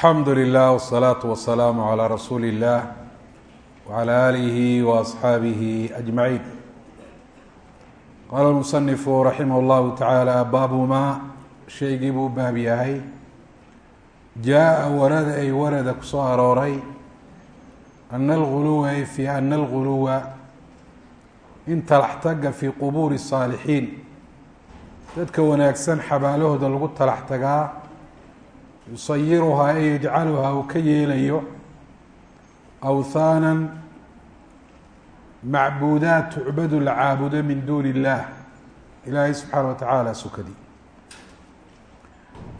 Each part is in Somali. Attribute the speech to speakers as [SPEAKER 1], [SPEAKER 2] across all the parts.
[SPEAKER 1] alxamdu lilah wsalaatu wasalaamu calaa rasuuli illah wacala aalihi waasxaabihi ajmaciin qaala lmusanifu raximah llahu tacaala baabu maa shaygii buu baab yahay. Jaa-a warada ay warada ku soo arooray ana alguluwa ay fi ana alguluwa in talaxtaga fii qubuuri saalixiin. Dadka wanaagsan xabaalahooda lagu talax tagaa yusayiruhaa ee yajcaluhaa uu ka yeelayo awthaanan macbuudaat tucbadu la caabudo min duuni illaah ilaahay subxaana wa tacaala sukadi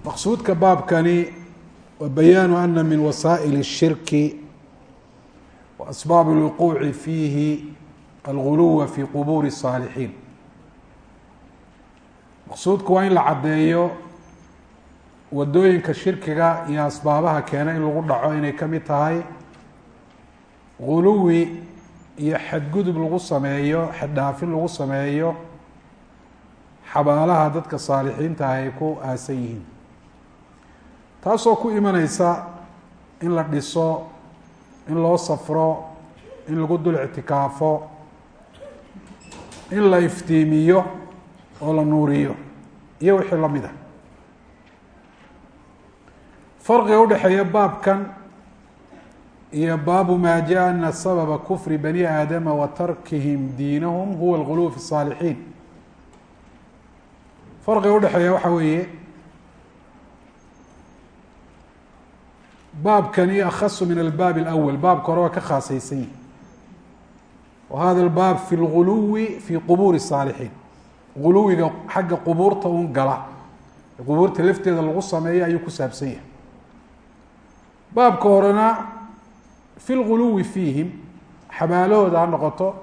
[SPEAKER 1] maqsuudka baabkani wa bayaanu ana min wasaa'il الshirki wa asbaab اlwuquuci fiihi alguluwa fi qubuuri الsaalixiin maqsuudku waa in la caddeeyo waddooyinka shirkiga iyo asbaabaha keena in lagu dhaco inay ka mid tahay guluwi iyo xadgudub lagu sameeyo xaddhaafin lagu sameeyo xabaalaha dadka saalixiinta ah ay ku aasan yihiin. Taasoo ku imaneysa in la dhiso in loo safro in lagu dul ictikaafo in la iftiimiyo oo la nuuriyo. Iyo wixii la mid a farqiga udhexeeya baabkan iyo baabu maa jaa ana sababa kufri bani aadama wa tarkihim diinahum huwa alguluw fi الsaalixiin farqiga udhexeeya waxa weeye baabkani akhasu min albaab اlأwl baabka hore waa ka khaasaysan yihi wa hada اlbaab fi اlguluwi fi qubuuri الsaalixiin guluwiga xagga qubuurta un gala qubuurta lafteeda lagu sameeyo ayuu ku saabsan yahay baabka horena fi lguluwi fiihim xabaalahooda ha noqoto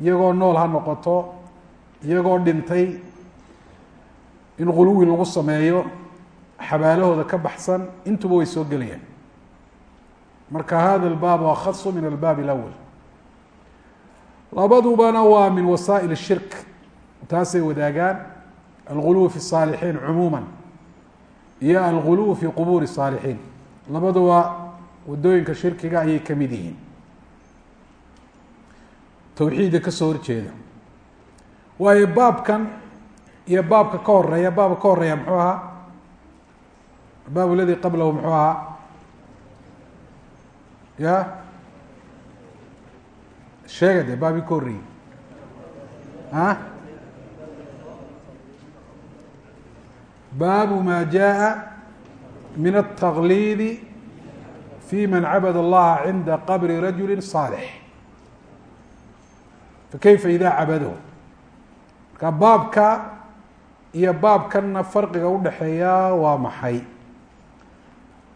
[SPEAKER 1] iyagoo nool ha noqoto iyagoo dhintay in guluwi lagu sameeyo xabaalahooda ka baxsan intuba way soo gelayaan marka hada albaabu akhasu min albaab اlأwl labadubana waa min wasaa'il الshirk taasay wadaagaan alguluw fi الsaalixiin cumuuma iyo alguluw fi qubuuri الsaalixiin labaduba waddooyinka shirkiga ayay ka mid yihiin. Towxiidda ka soo horjeeda. Waayo baabkan iyo baabka ka horreeya baabka ka horreeya muxuu ahaa? Baab aladi qablahu muxuu ahaa? Ya? Sheega de baabii ka horreeyey. A baabu ma jaءa min التqlid في man cabd الlaha cinda qabri rajuli صaalح fakayfa ida cabadahu marka baabka iyo baabkanna farqiga udhexeeya waa maxay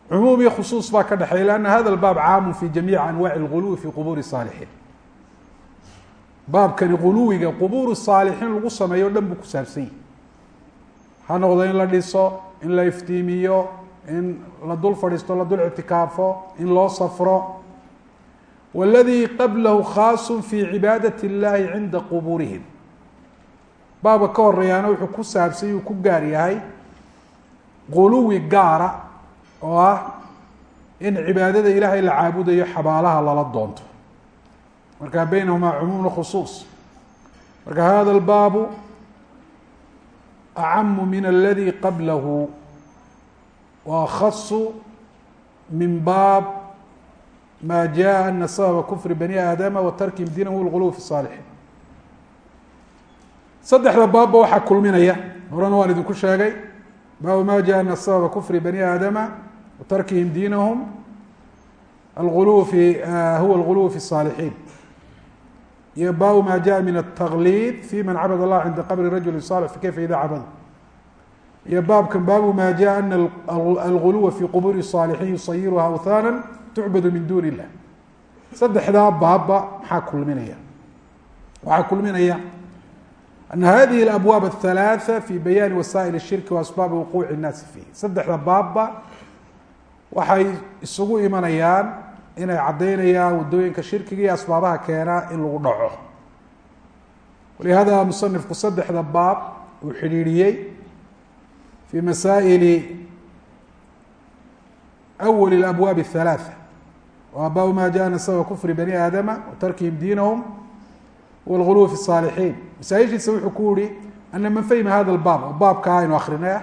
[SPEAKER 1] cumuum iyo khusuuص baa ka dhexeeya lanna hada اbaab caamu fi jamiici anwaci اlguluwi fi qubuuri الصaalixiin baabkani guluwiga qubuur الصaalixiin lagu sameeyo o dhan buu ku saabsan yahi ha noqdo in la dhiso in la iftiimiyo in la dul fadhiisto la dul ictikaafo in loo safro. Waladii qablahu khaasu fi cibaadat اllahi cinda qubuurihim. Baabka ka horeeyaana wuxuu ku saabsay uu ku gaar yahay guluwi gaara oo ah in cibaadada ilaahay la caabudayo xabaalaha lala doonto. Marka beynahumaa cumuumna khusuus. Marka hada lbaabu acamu min aladi qablahu وأkص min bاab ma jaء أna sabba kfr bني aadama wa tarkihim diinah اlغuluw fi الصاalixiin saddexda baabba waxaa kulminaya horena waan idinku sheegay baabu ma jaء ana sabba kfr bني aadama wa tarkihim diinahum alغuluw fi huwa اlغuluw fi الصاalixiin iyo baabu ma jaء min التklid fi man cabd الlah cinda qabri rajuli صالح fakayfa ida cabd iyo baabkan baabu maa jaa ana alguluwa fii qubuuri saalixiin yusayiruha awthaanan tucbadu min duuni illah saddexdaa baabba maxaa kulminaya? Waxaa kulminaya ana hadihi alabwaab athalaatha fi bayaani wasaa'il shirki wa wuquuci innaasi fiih saddexda baabba waxay isugu imanayaan inay caddaynayaan waddooyinka shirkiga iyo asbaabaha keenaa in lagu dhaco. Walihada musanifku saddexda baab uu xidhiidhiyey. في masائل awal abwaab الثalaaثة waa baabu ma jaءa sabba kfri bani aadama watarkihim diinahum wاlguluw fi الصaalixiin masaaishiisa wuxuu ku yihi ana man fahima hada اbaab oo baabka aynu akrinay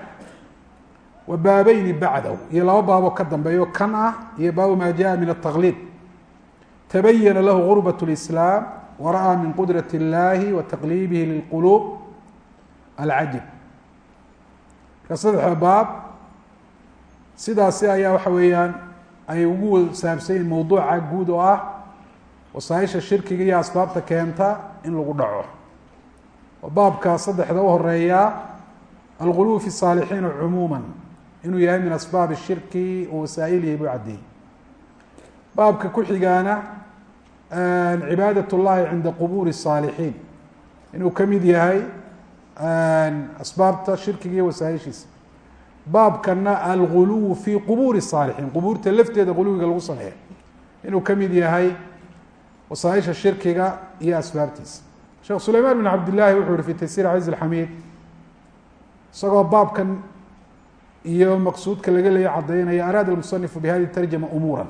[SPEAKER 1] wa baabayni bacdahu iyo laba baaboo ka dambeeyo kan ah iyo baabu ma jaءa min التaqlid tabayana lahu غurbaة الإسlاam waraأى min qudraة الlahi wa taqlibihi lilqulub ka saddexa baab sidaasi ayaa waxa weeyaan ay ugu saabsan yihiin mawduuca guud oo ah wasaaisha shirkiga iyo asbaabta keenta in lagu dhaco. Oo baabka saddexda u horreeya alghuluw fi saalixiina cumuuma inuu yahay min asbaab shirki wa wasaa-ilihii buu caddeeyey baabka ku xigaana cibaadatullahi cinda qubuuri الsaalixiin inuu ka mid yahay asbaabta shirkiga iyo wasaaishiisa baabkana alguluw fi qubuuri saalixiin qubuurta lafteeda guluwiga lagu sameeyo inuu ka mid yahay wasaaisha shirkiga iyo asbaabtiisa. Sheekh sulayman bin cabdillahi wuxuu yihi fi taysiir caziz alxamiid isagoo baabkan iyo maqsuudka laga leeyo caddaynaya araada almusanifu bi tarjama umuura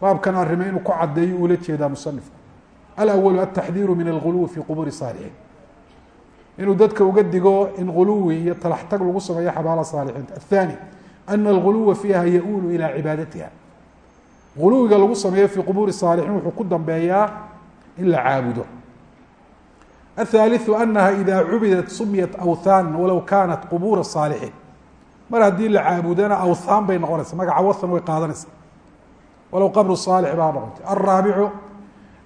[SPEAKER 1] baabkan arrime inuu ku caddeeyo uula jeedaa musanifku alawalu altaxdiiru min alguluwi fi qubuuri saalixiin inuu dadka uga digo in guluwi iyo talaxtag lagu sameeyo xabaala saalixiinta athani ana alguluwa fiiha ya-uulu ilaa cibaadatiha. Guluwiga lagu sameeyo fii qubuuri saalixiin wuxuu ku dambeeyaa in la caabudo. Athaaliثu anaha ida cubidat sumiyat awthan walow kanat qubuura saalixiin. Mar haddii la caabudana awthaan bay noqonaysa magaca wathan way qaadanaysa walow qabru saalix baa noqotay alraabicu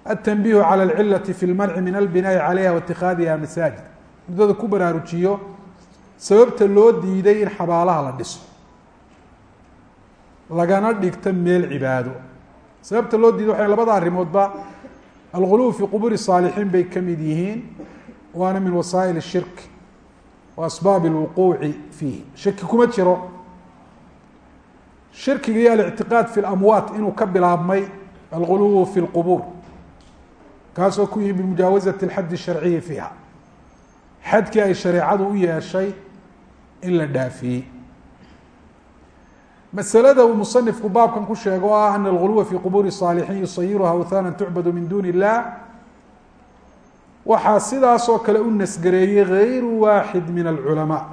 [SPEAKER 1] altanbiihu cala alcilati fi lmanci min albinaa'i calayha waitikaadiha masaajid muddada ku baraarujiyo sababta loo diiday in xabaalaha la dhiso. Lagana dhigto meel cibaado. Sababta loo diiday waxay labada arrimoodba alguluw fi qubuuri saalixiin bay ka mid yihiin. Waana min wasaa'il shirk wa asbaab alwuquuci fiihi. Shaki kuma jiro. Shirkiga iyo alictiqaad fi lamwaat inuu ka bilaabmay alguluw fi lqubuur kaasoo ku yimi bimujaawazati alxaddi sharciyi fiiha xadkii ay shareecadu u yeeshay in la dhaafiyey. Masalada uu musanifku baabkan ku sheego oo ah ana alguluwa fii qubuuri saalixiin yusayiruha awthana tucbadu min duuni illah. Waxaa sidaas oo kale u nasgareeyey gayru waaxid min alculamaa.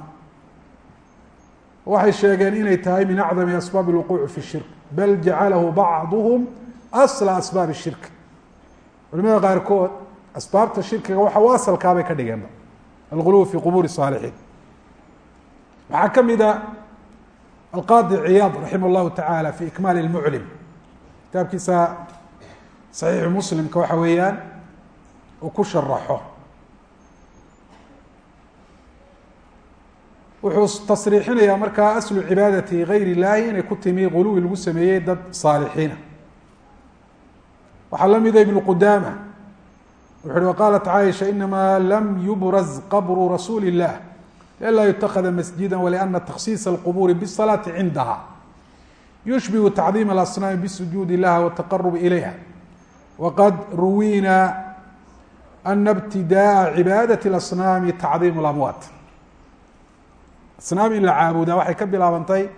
[SPEAKER 1] Waxay sheegeen inay tahay min acdami asbaabi lwuquuci fi shirk bal jacalahu bacduhum asla asbaabi shirk. Culimada qaarkood asbaabta shirkiga waxa u asalkaabay ka dhigeenba alquluw fi qubuuri saalixiin waxaa ka mida alqaadi ciyaad raximah llahu tacaala fi ikmaali lmuclim kitaabkiisa saxiixu muslimka waxa weeyaan uu ku sharaxo wuxuu tasriixinayaa markaa aslu cibaadati gayr illahi inay ku timi quluwi lagu sameeyey dad saalixiina waxaa la mida ibnu qudaama wuxu uhi waqaalat caaisha inama lam yubraz qabru rasuuli الlah lianlaa yutakada masjida waliana takhsiisa اlqubuuri bالsalaati cindaha yushbihu tacdiim اlasnaami bisujuudi laha wاtaqarub ilayha waqad ruwina ana ibtidaءa cibaadaة اlasnaami tacdiim اlamwaat asnaam in la caabudaa waxay ka bilaabantay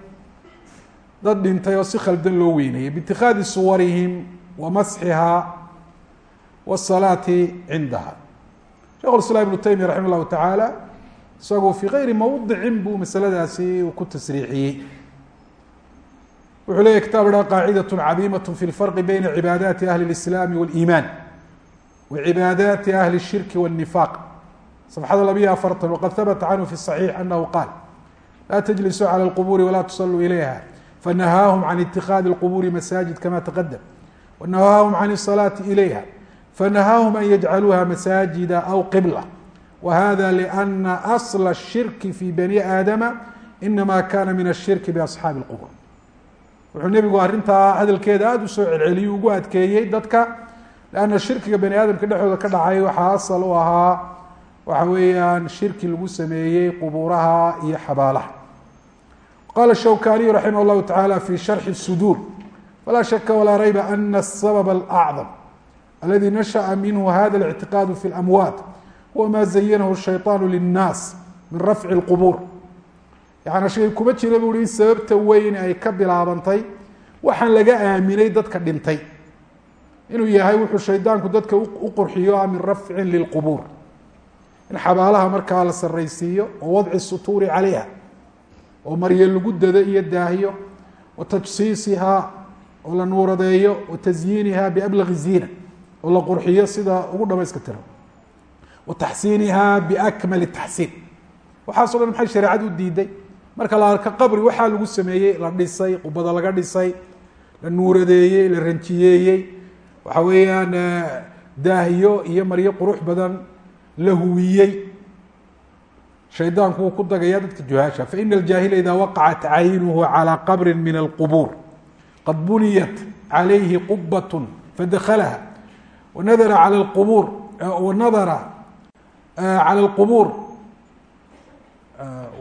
[SPEAKER 1] dad dhintay oo si khaldan loo weynayay biitikaadi suwarihim wa masxihaa wasalaati cindaha shekh islaam ibnu taymiya raxima llahu tacaala isagu fii gayri mowdicin buu masaladaasi uu ku tasriixiyey wuxuu leeyahy kitaab ha qaacidaة cadiimaة fi lfarqi bayna cibaadaati ahli اlislaami wاliimaan wa cibaadaati ahli الshirki wالnifaaq صفxada labiyo afartan wqad habta canhu fi الصaxiix anahu qaal laa tجlisuu calى اlqburi walaa tusaluu ilayha fanahaahum can itikaadi اlqburi masaajid kama taqadam wanahaahum can الصalaaةi ilayha fanahaahum أن yajcaluuha مساجد أو قبلة. وهذا لأن أصل الشرك في بني آدم إنما كان من الشرك biasxaabi اlqubur wuxuu nebigu arrintaa hadalkeeda aada u soo celceliyey ugu adkeeyey dadka leanna shirkiga bani aadamka dhexdooda ka dhacay waxaa asal u ahaa waxa weeyaan shirki lagu sameeyey qubuuraha iyo xabaalaha qala shawkaniyu raximah llahu tacaala fi sharxi suduur falaa shaka walaa rayba ana asabab alacdam aladi nashaأa minhu hada الاctiqاad fi اlamwaat huwa ma zayanahu الshayطaan lلnaas min rafci الqbuur yaani shay kuma jira bu i sababta weyn ay ka bilaabantay waxaan laga aaminay dadka dhintay inuu yahay wuxuu shaydaanku dadka u qurxiyo a min rafcin lilqubuur in xabaalaha markaa la saraysiiyo wa wadci sutuuri calayha oo marye lagu dado iyo daahiyo wa tajsiisihaa oo la nuuradeeyo wa tasyiiniha biablagi ziina oo la qurxiyo sida ugu dhamayska tiro wa taxsiiniha biakmali taxsiin waxaaso dhan maxay shareecadu u diiday? Marka la arko qabri waxaa lagu sameeyey la dhisay qubada laga dhisay la nuuradeeyey la ranjiyeeyey. Waxa weeyaan daahiyo iyo maryo qurux badan la huwiyey shaydaanku wuu ku dagaya dadka juhaasha. Faina aljaahila ida waqacat caynuhu calى qabri min alqubuur qad buniyat calayhi qubat fadakalaha wanadara cala lqubuur wanadara cala lqubuur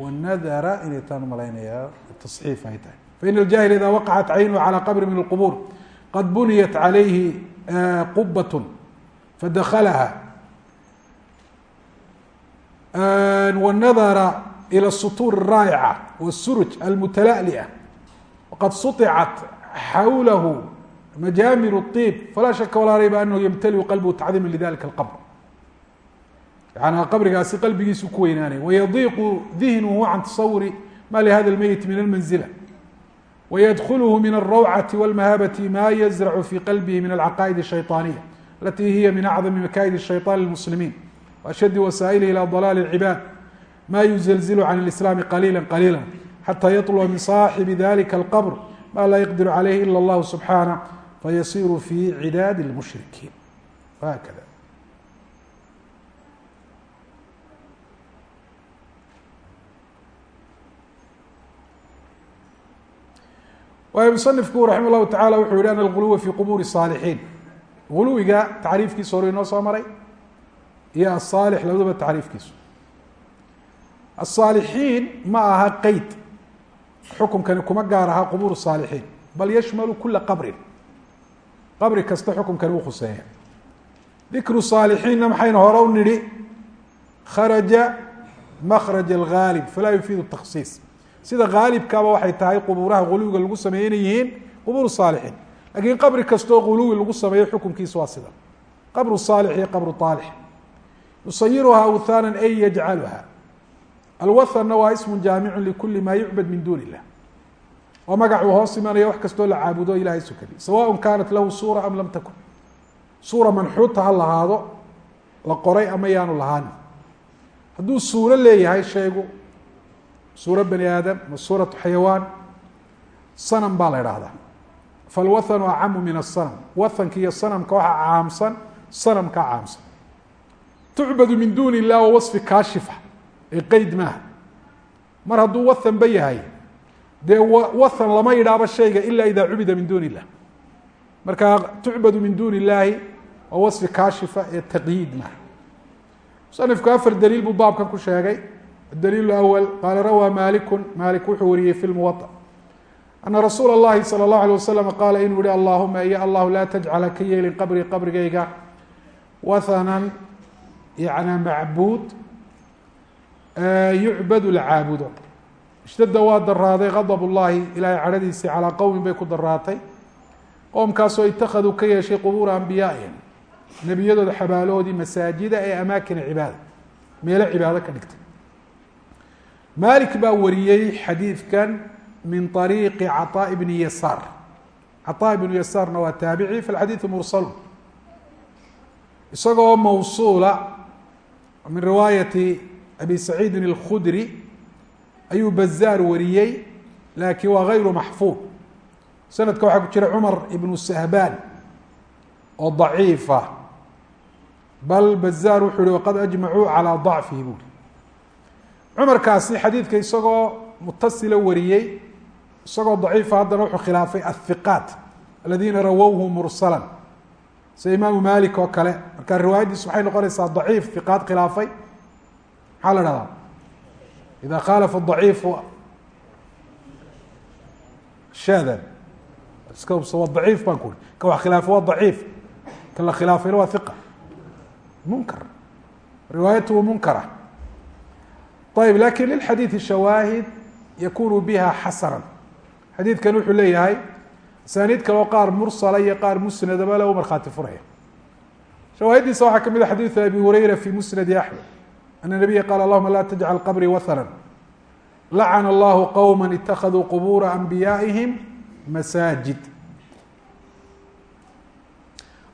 [SPEAKER 1] wanadara inay taan malaynayaa tasxiif ay tahay. Fain aljahil idaa waqacat caynu calaa qabri min alqubuur qad buniyat calayhi qubat fadakalaha wanadara ila sutuur raayica wasuruj almutala'lia waqad suطicat xawlahu majaamir الطib falaa shaka walaa rayba anahu ymtaliu qalbhu tacdiima lidalika اlqbr yani qabrigaasi qalbigiisu ku weynaanay wayadiiqu dihnuhu can tasawuri ma lihada اlmeyit min almanzila wydkulhu min الrawcati wاlmahabati ma yazracu fi qalbihi min alcaqaa'id الshayطaaniya alati hiya min acdami makaa'id الshayطan lilmuslimiin وأشد وسائله إلى ضلال العباad ma يزلزل عن الإسلام قليلا قليلا حتى يطلب من صاحب ذلك القبر ma lا يقدر عليه إلا الله fayasiru fi cidaadi اlmushrikiin hakada waay musanifku raxima llahu tacala wuxuu yihi ana alguluwa fi qubuuri saalixiin guluwiga tacriifkiisa hore inoo soo maray iyo asaalix labadaba tacriifkiisu asaalixiin ma aha qeyd xukunkani kuma gaar aha qubuur saalixiin bal yashmalu kula qabrin qabri kasta xukunkani u khuseeya. Dikru saalixiinna maxaynu hore u nidhi? Kharaja makraj alghaalib falaa yufiidu takhsiis. Sida haalibkaaba waxay tahay qubuuraha guluwiga lagu sameeye inay yihiin qubuur saalixiin. Lakiin qabri kastoo guluwi lagu sameeyo xukunkiisu waa sida. Qabru saalix iyo qabru aalix yusayiruha awhaana ay yajcaluha alwathanna waa ismu jaamicu likuli ma yucbad min duuni illah oo magacuu hoos imanaya wax kastoo la caabudo ilahay sukadi sawaء kanat lahu suura am lam takun. Suura manxuuta ha lahaado la qoray ama yaanu lahaan hadduu suuro leeyahay shaygu suuro bani aadam ma suuratu xayawaan sanam baa la idhaahdaa falwathanu acamu min asanam wathanka iyo sanamka waxaa caamsan sanamka caamsan. Tucbadu min duuni illah wa wasfi kaashifa ee qeyd maaha. Mar hadduu wathan ba yahay dee wathan lama yidhaaba shayga ila ida cubida min duuni illah marka tucbadu min duuni illaahi waa wasfi kaashifa ee taqyiid maaha musanifku afar daliil buu baabkan ku sheegay adaliil awal qaala rawaa maliku malik wuxuu wariyey fi lmuwaطa ana rasuula اllahi salى اllahu alيه wasalam qaala inuu yihi allahuma iyo allahu laa tajcala ka yeelin qabrii qabrigayga wathanan yana macbuud yucbadu la caabudo ishtadda waa daraaday gadab ullahi ilaahay cadhadiisii calaa qowmin bay ku daraatay qowmkaasoo itakaduu ka yeeshay qubuura ambiyaaihim nebiyadooda xabaalahoodii masaajida ee amaakina cibaada meelo cibaado ka dhigtay malik baa wariyey xadiidkan min ariiqi caطaa bni yasaar caطaa ibnu yasaarna waa taabici fi xadiidu mursalu isagoo mawsuula min riwaayati abi saciidin اlkhudri ayuu bazaar wariyey laakiin waa gayru maxfuud sanadka waxaa ku jira cumar ibnu sahbaan oo daciifa bal bazaar wuxuu yihi waqad ajmacuu calaa dacfihi buuri cumarkaasi xadiidka isagoo mutasila wariyey isagoo daciifa haddana wuxuu khilaafay athiqaat aladiina rawowhu mursala sida imaamu malik oo kale marka riwaayaddiisu waxay noqonaysaa daciif hiqaad khilaafay. Maxaa la dhahdaa ida khaalafa daciifu shadan iska hubsa waa daciif baan ku uri ka wax khilaafay waa daciif ka la khilaafayna waa hiqa munkar riwaayatuhu munkara ayib laakiin lilxadiidi shawaahid yakunu biha xasanan xadiidkan wuxuu leeyahay asaaniid kaleo qaar mursala iyo qaar musnadaba le u markhaati furaya shawaahidiisa waxaa ka mid a xadiidu abi hurayra fi musnadi axmed ana nabiya qaala allahuma la tajcal qabrii wahanan lacana allahu qowma itakaduu qubuura anbiyaa'ihim masaajid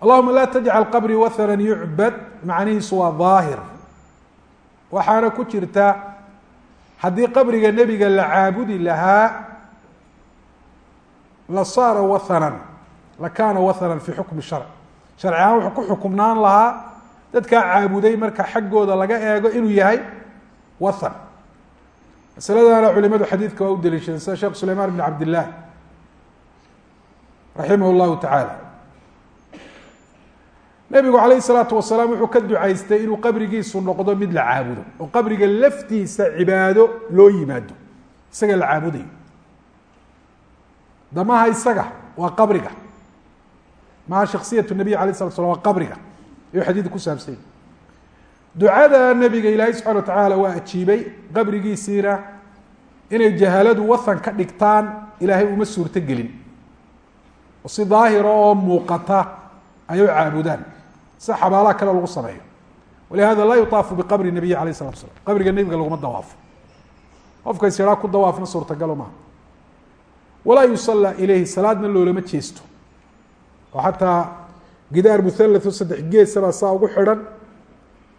[SPEAKER 1] allahuma laa tajcal qabrii wahanan yucbad macnihiisu waa daahir waxaana ku jirta haddii qabriga nebiga la caabudi lahaa la saara wahanan lakaana wahanan fi xukmi sharc sharci ahaan wuxuu ku xukumnaan lahaa dadkaa caabuday marka xaggooda laga eego inuu yahay wathan masaladana culimadu xadiidka waa u daliishadeen sida sheekh sulaymaan bn cabdillaah raximah llahu tacaala. Nebigu calayhi salaatu wasalaam wuxuu ka ducaystay inuu qabrigiisu noqdo mid la caabudo oo qabriga laftiisa cibaado loo yimaado isaga la caabudayo. Damaha isaga waa qabriga. Maha shaksiyat nabiy alay slat slam waa qabriga ayuu xadiidka ku saabsanya ducada nebiga ilaahay subxana wa tacaala waa ajiibay qabrigiisiina inay jahaladu wathan ka dhigtaan ilaahay uma suurto gelin si daahira oo muuqata ay u caabudaan. Sida xabaalaha kale lagu sameeyo. Walihada laa yuaafu biqabri nabiyi alayh salatu slam qabriga nebiga laguma dawaafo. Qofka isyahaa ku dawaafna suurtagalo maaha. Walaa yusallaa ilayhi salaadna loolama jeesto. Oo xataa gidaar muhallatho saddex geesabaa saa ugu xidhan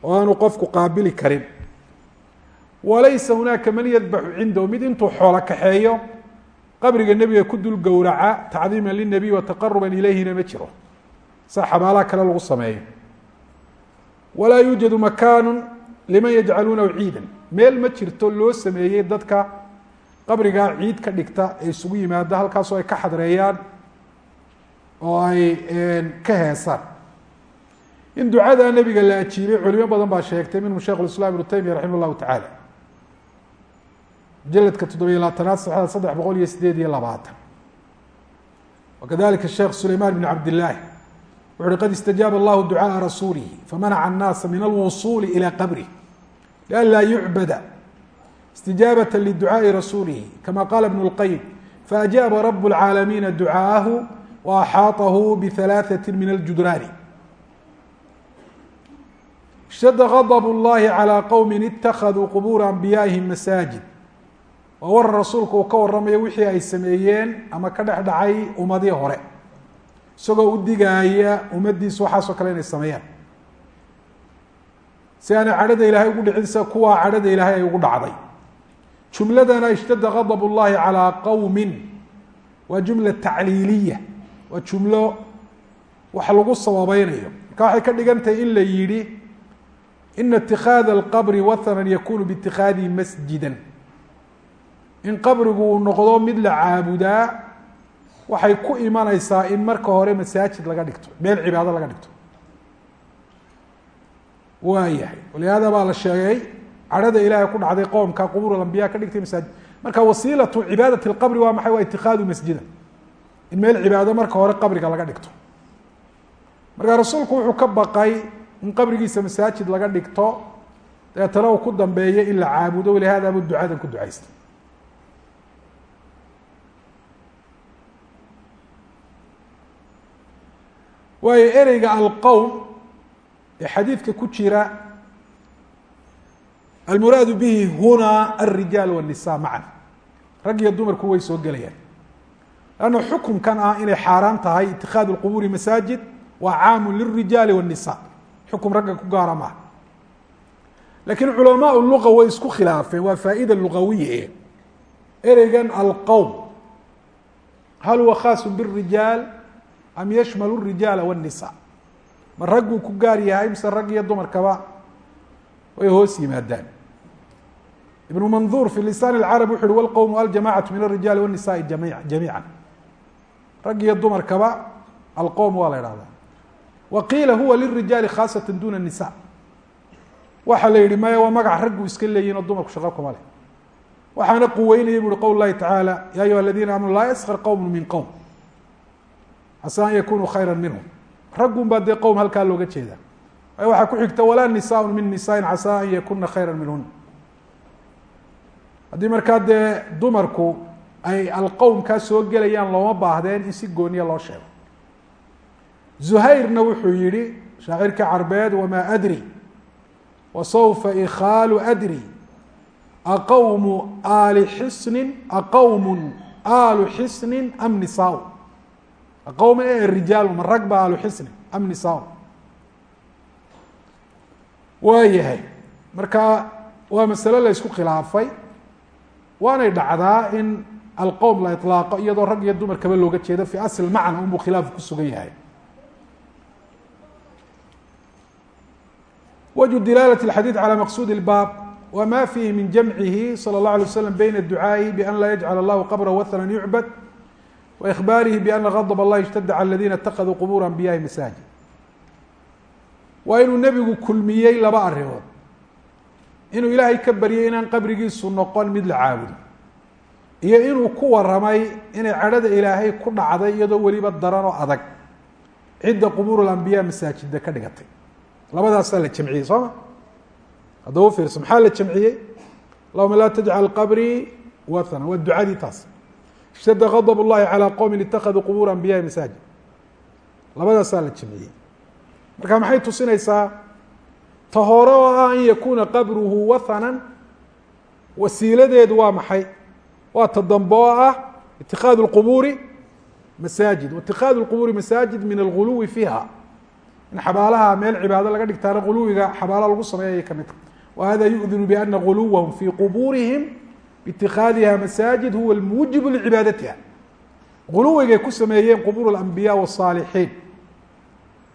[SPEAKER 1] oo aanu qofku qaabili karin. walaysa hunaaka man yadbaxu cindahu mid intuu xoolo kaxeeyo qabriga nebiga ku dul gowraca tacdiiman linabiy wa taqaruban ilayhina ma jiro. sa xabaalaha kale lagu sameeyo. walaa yuujadu makaanu liman yajcaluunahu ciidan. meel ma jirto loo sameeyey dadka qabrigaa ciid ka dhigta ee isugu yimaada halkaasoo ay ka xadreeyaan oo ay ka heesaan in ducada nebiga la ajiibay culimo badan baa sheegtay minhum sheikh islam ibnu taymiya raximah llahu tacaala mujaladka toddobiyo labaatanaad saxda saddex boqol iyo sideed iyo labaatan wakadalika sheekh sulayman bn cabd illaahi wuxu uhi qad istajaaba allahu ducaaءa rasuulihi famanaca الnaasa min alwusuuli ilى qabrih lianlaa yucbada istijaabaة liducaaءi rasuulihi kama qala ibn اlqayim faajaaba rab اlcaalamiina ducaaءahu waaxaaطahu bihalaaثaة min aljudraani ishtada غadb اllahi calى qowmi itakaduu qubuura anbiyaئihim masaajid waa waran rasuulku uu ka waramayo wixii ay sameeyeen ama ka dhex dhacay ummadii hore isagoo u digaaya ummaddiisu waxaasoo kale inay sameeyaan si aanay cadhada ilaahay ugu dhicin sida kuwaa cadhada ilaahay ay ugu dhacday jumladana ishtada gadab اllahi calىa qowmin waa jumla tacliiliya waa jumlo wax lagu sababeynayo marka waxay ka dhigan tahay in la yidhi ina itikaada alqabri wathanan yakunu biitikaadihi masjida in qabrigu uu noqdo mid la caabudaa waxay ku imanaysaa in marka hore masaajid laga dhigto meel cibaado laga dhigto. Waayahay. Walihaada baa la sheegay cadhada ilaahay ku dhacday qowmka qubuur alambiya ka dhigtay masaajid. Marka wasiilatu cibaadati lqabri waa maxay? Waa itikaadu masjida in meel cibaado marka hore qabriga laga dhigto. Marka rasuulku wuxuu ka baqay in qabrigiisa masaajid laga dhigto deetana uu ku dambeeyo in la caabudo walihaada buu ducadan ku ducaystay waayo ereyga alqowm ee xadiidka ku jira almuraadu bihi huna alrijaal wالnisa macan rag iyo dumarku way soo gelayaan lanna xukumkan ah inay xaaraan tahay itikaadu اlqubuuri masaajid waa caamu lilrijaali wالnisa xukum ragga ku gaara maaha lakiin culamaa luga way isku khilaafeen waa faa'ida lugawiye ereygan alqowm hal huwa khaasu bالrijaal am yashmal الrijaala wالnisa ma ragguu ku gaar yahay mise rag iyo dumarkaba way hoos yimaadaan ibnu manduur fi lisaan اlcarab wuxu uhi wlqowmu aljamacatu min الrijaali wالnisaai jamiica rag iyo dumarkaba alqowm waa la ihahda wa qiila huwa lirijaali khaasata duna الnisa waxaa la yihi maya waa magac raggu iska leeyihinoo dumarku shaqo kuma leh. Waxaana quweynaya bui qowl lahi tacaala ya ayuha aladiina aamanu laa yaskar qowm min qowm asa an yakunuu khayra minhum. Raggun baa dee qowm halkaa looga jeeda waxaa ku xigta walaa nisaa min nisain casaa an yakuna khayra minhun. Haddii markaa dee dumarku ay alqowmkaa soo gelayaan looma baahdeen in si gooniya loo sheego. Zuhayrna wuxuu yihi shaacirka carbeed wamaa adri? Wasawfa ikhaalu adri? Aqowmu aali xisnin aqowmun aalu xisnin am nisaa aqowmun e rijaalu ma rag ba aalu xisnin am nisaa waa yahay. Marka waa masale la isku khilaafay. Waanay dhacdaa in alqowm la iطlaaqo iyadoo rag iyo dumarkaba looga jeedo fi asl macna unbuu khilaafku ku sugan yahay wجه dilaalة الxadيiث عalى maqsud الbاb wma fihi min jamcihi slى الlaه عليه وsلم byn الduعاaءi bأn la yجcl الlah qbra wثna يucbad وإخbaarihi bأna غضب الlahi اجtad عlى اladina اtakaduu qbور أنbiyahi masaajid waa inuu nebigu kulmiyey laba arimood inuu ilaahay ka baryay inaan qabrigiisu noqon mid la caabudo iyo inuu ku waramay inay cadhada ilaahay ku dhacday iyadoo weliba daran oo adag cidda qbuur الأنbiya masaajida ka dhigatay labadaasaa la jamciyey soo ma haddaba ufiirso maxaa la jamciyey allahuma laa tajcal qabrii wathana waa ducadii taas ishtadda gadb اllahi calى qowmi itakaduu qubuur anbiyahi masaajid labadaasaa la jamciyey marka maxay tusinaysaa ta hore oo ah an yakuna qabruhu wathana wasiiladeedu waa maxay Waa ta dambe oo ah itikaadu اlqubuuri masaajid. Waitikaadu اlqubuuri masaajid min alguluwi fiiha. In xabaalaha meel cibaado laga dhigtaana guluwiga xabaala lagu sameeyay ka mid ta wahada yudinu biana guluwahum fii qubuurihim biitikaadiha masaajid huwa lmuujibu licibaadatiha guluwigay ku sameeyeen qubuur alambiya wasaalixiin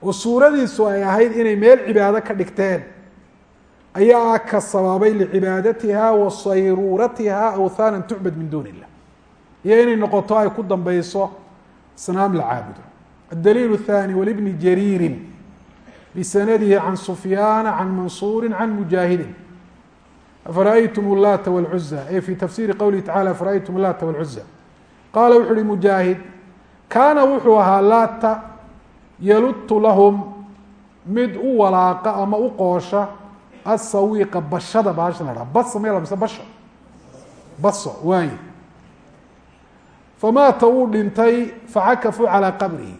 [SPEAKER 1] oo suuradiisu ay ahayd inay meel cibaado ka dhigteen ayaa ka sababay licibaadatiha wa sayruuratiha awthaana tucbad min duuni illah iyo inay noqoto ay ku dambeyso snaam la caabudo adaliil الthani walibni jariirin bsnadh عan سfyاn عan maنصuuri عan mujaahidi afarأytm الlata والعuزى ay fi tafsiri qowlihi taعalى afarأytm الlata والعuزى qaala wuxu uhi mujaahid kaana wuxuu ahaa laata yalutu lahum mid u walaaqa ama u qoosha asawiiqa bashada baasha la haha basa meel mise basho baso waay famaata uu dhintay facakafuu calىa qabrihi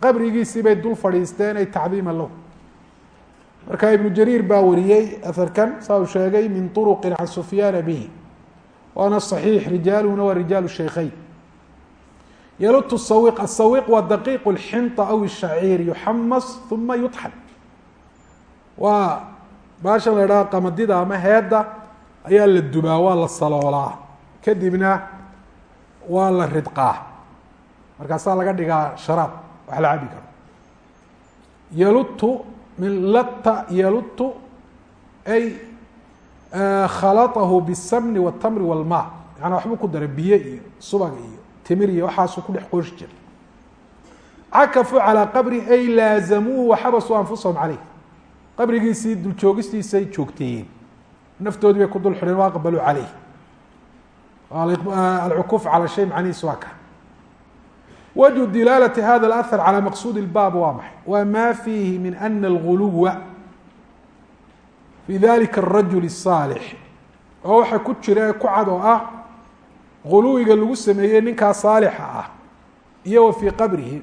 [SPEAKER 1] qabrigiisii bay dul fadhiisteen ay tacdiima lahu marka ibnu jariir baa wariyey aharkan saa uu sheegay min طuruqi can sufyaana bihi waana صaxiix rijaaluhuna waa rijaalu shaykhayn yalutu sawiq asawiq waa daqiiq اlxinطa aw الshaciir yuxamas uma yudxan waa baashan la idhaha qamadida ama heedda ayaa la dubaa waa la saloolaa. Kadibna waa la ridqaa. Markaasaa laga dhigaa sharaab wax la cabi karo. Yalutu min lata yalutu ay khalatahu bisamni watamri walma yaana waxbuu ku daray biyo iyo subag iyo timir iyo waxaasuu ku dhex qooshi jiray. Cakafuu calىa qabri ay laazamuuhu waxabasuu anfusahum caleyh qabrigiisii dul joogistiisay joogteeyeen naftoodii bay ku dul xidheen wa aqbaluu caleyh alcukuuf calى shay macnihiis waa ka wجه dilaalة hada اأhر calى maqsuud الbab waa maxay waa ma fiihi min أna اlguluwa fi dalika الrajul الصaalح oo waxa ku jira ee ku cad oo ah guluwiga lagu sameeyey ninkaa saalixa ah iyo wa fii qabrihi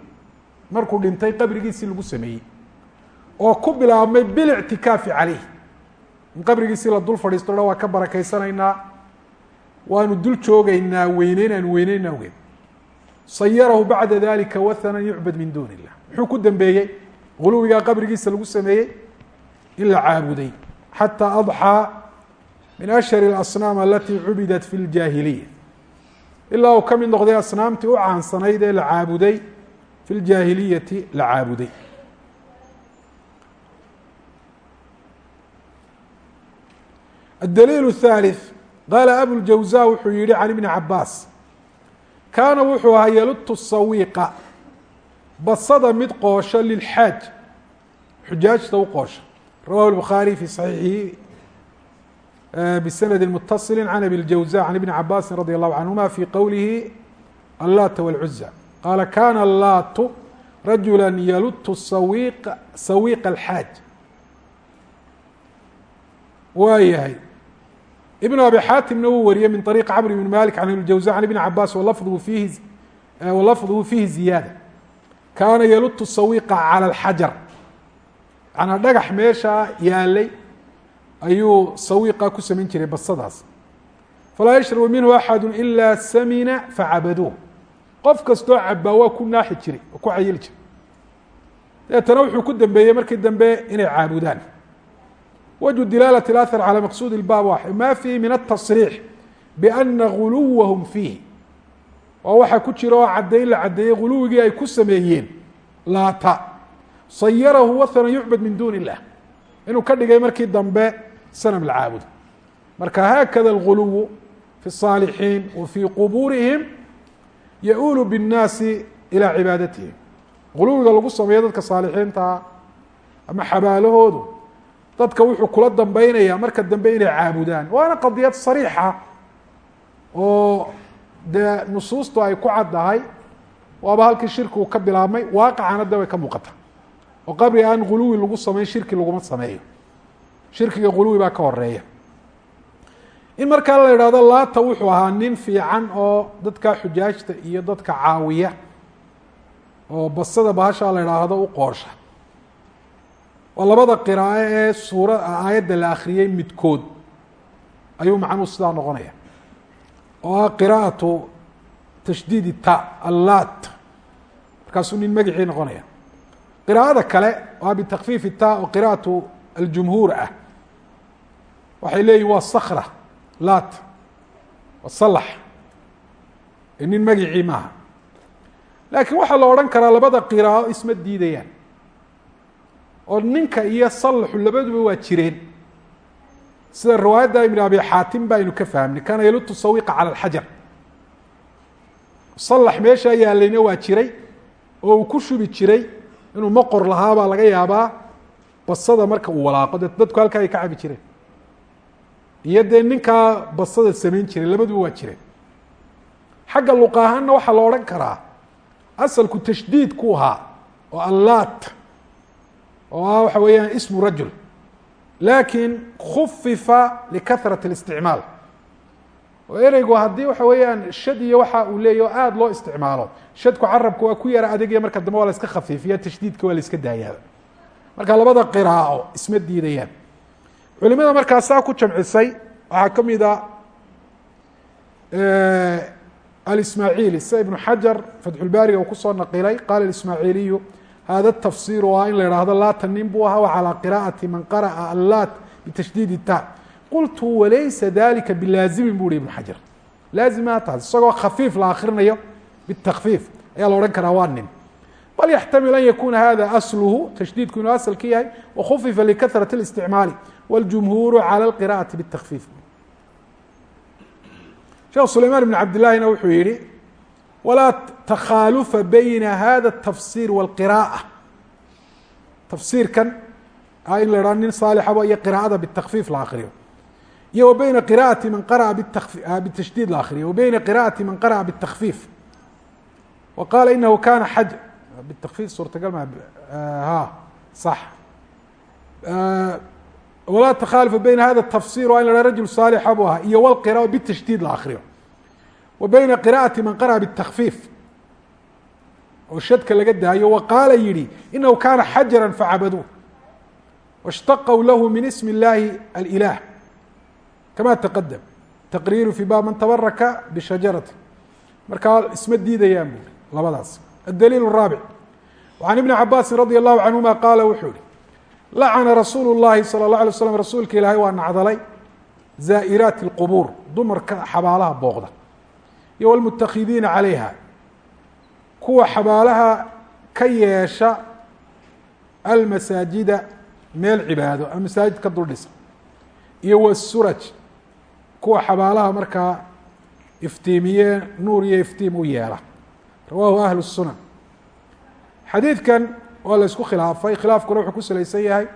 [SPEAKER 1] markuu dhintay qabrigiisii lagu sameeyey oo ku bilaabmay biاlictikaafi caleyh in qabrigiisii la dul fadhiisto waa ka barakaysanaynaa waanu dul joogaynaa weyneyn aanu weyneynaa ogeyn sayarahu bacda dalika wathana yucbad min duni illah muxuu ku dambeeyey? Guluwigaa qabrigiisa lagu sameeyey? In la caabuday. Xataa adxaa min ashhar اlasnaam alatii cubidat fi ljaahiliya ilaa uu ka mid noqday asnaamtii u caansanayd ee la caabuday fi ljaahiliyati la caabuday adaliil الثالث qaala abu ljawza wuxuu yihi can ibni cabaas kaana wuxuu ahaa yalutu sawiiqa basada mid qoosho lilxaaj xujaajta u qoosha rawahu الbukhaariي fi صaxiixihi bsanadi mutasili can abi اljawza can ibni cabaasi radi allahu canhuma fi qowlihi allaata wاlcuza qaala kana allaatu rajula yalutu sawiq sawiiqa alxaaj waa yahay ibn abi xaatimna wuu wariyey min ariiqi camr ibn malik can اljawza can ibni cabaas walafduhu fiihi walafduhu fiihi ziyaada kaana yalutu sawiqa calى اlxajar manaa dhagax meeshaa yaalay ayuu sawiqa ku samayn jiray basadaas falaa yashrabu minhu axadu ila samina facabaduuh qof kastoo cabaa waa ku naaxi jiray oo ku cayili jiray deetana wuxuu ku dambeeyey markii dambe inay caabudaan wجه dilaalة الأثر عalى maqsud الbab waxay ma fiihi min التصريح بأna غuluwahم fiihi waa waxa ku jira oo cadayn la cadeeyey guluwigii ay ku sameeyeen laata sayarahu waثna yucbad min dun الlah inuu ka dhigay markii dambe sanم la caabudo marka haakada الغuluw في الصاaliحiin wa fي quburihim yaؤul bالnaasi ilى cibaadatihim guluwiga lagu sameeyo dadka saalixiintaa ama xabaalahoodu dadka wuxuu kula dambeynaya marka dambe inay caabudaan. Waana qadiyad sariixa oo dee nusuustu ay ku caddahay waaba halkii shirkigu ka bilaabmay waaqicana de way ka muuqata oo qabri aan guluwi lagu sameyn shirki laguma sameeyo. Shirkiga guluwi baa ka horreeya in markaa la idhahdo laata wuxuu ahaa nin fiican oo dadka xujaajta iyo dadka caawiya oo basada bahashaa la idhaahdo u qoosha waa labada qiraa'e ee suura aayadda la akriyey midkood. Ayuu macnuhu sidaa noqonaya. Oo ah qiraa'atu tashdiidi ta allat markaasuu nin magicii noqonaya. Qiraa'ada kale waa bitakfiifi ta oo qiraa'atu aljumhuur ah. Waxay leeyihiin waa sakra lat waa salax nin magicii maaha. Laakiin waxaa la odhan karaa labada qiraa'o isma diidayaan oo ninka iyo salaxu labaduba waa jireen. Sida riwaayadda ibn abi xaatim ba ka fahmnay kaana yalutu sawiqa cala alxajar. Salax meeshaa yaalayna waa jiray oo uu ku shubi jiray inuu maqor lahaa baa laga yaabaa basada marka uu walaaqo. Dadku halkaa ay ka cabi jireen. Iyo dee ninkaa basada samayn jiray labaduba waa jireen. Xagga luqa ahaanna waxaa la odhan karaa asalku tashdiid ku ahaa oo allaat oo ah waxa weeyaan ismu rajul lakin khufifa likahrat اlisticmaal oo ereygu haddii waxa weeyaan shad iyo waxa uu leeyahy o aada loo isticmaalo shadku carabka waa ku yara adegya marka dambe waa la iska khafiifiya tashdiidka waa la iska daayaaba marka labada qiraa'o isma diidayaan culimada markaa saa ku jamcisay waxaa ka mid a alismaaعiili sida ibnu xajar fatxulbaariga uu kusoo naqilay qala ismaaعiiliyu hada tafsir oo ah in la ihahdo laata nin buu ahaa calى qira'ati man qara'a allat bitashdiid ta qultu walaysa dalika bilaazimin bu hi ibnu xajar laazima taas isagoo khafiif la akrinayo bitakfiif ayaa la odhan karaa waa nin bal yaxtamil an yakuna hada asluhu tashdiidku inuu asl ka yahay wakhufifa likahrat اlisticmaali wاljumhuuru calى اlqira'ati bاtakfiif sheekh sulayman ibn cabdillahina wuxuu yihi walaa takhaalufa bayna hada الtafsir wاlqiraءة tafsiirkan a in la idhaho nin saalixaba iyo qiraa'ada bitakfiif la akriyo iyo wa beyna qira'ati man qara'a bitashdiid la akriyo wa beyna qira'ati man qara'a bitakfiif wa qaala inahu kana xaj bitakfiif suurtagal ma ha sax walaa takhaalifa beyna hada tafsir waa in la haha rajul saalixa buu ahaa iyo wlqira'a bitashdiid la akriyo wa beyna qira'ati man qara'a bitakfiif oo shadka laga daayo wa qaala yihi inahu kana xajara facabaduu washtaqw lahu min ismi اllahi alilah kama taqadam taqriiru fi bab man tabaraka bishajarati markaa isma diidayaan buri labadaas adaliil الraabic وعan ibni cabaasi radi allahu canهuma qaala wuxuu yihi lacana rasuulu الlahi salى الlaه alay slam rasuulka ilaahay waa nacdalay zaa'iraati اlqubuur dumarka xabaalaha booqda iyo wاlmutakidiina calayha kuwa xabaalaha ka yeesha almasaajida meel cibaado ama masaajid ka dul dhisa iyo wasuraj kuwa xabaalaha markaa iftiimiye nuur iyo iftiim u yeela rawahu ahlu الsunan xadiidkan waa la isku khilaafay khilaafkuna wuxuu ku salaysan yahay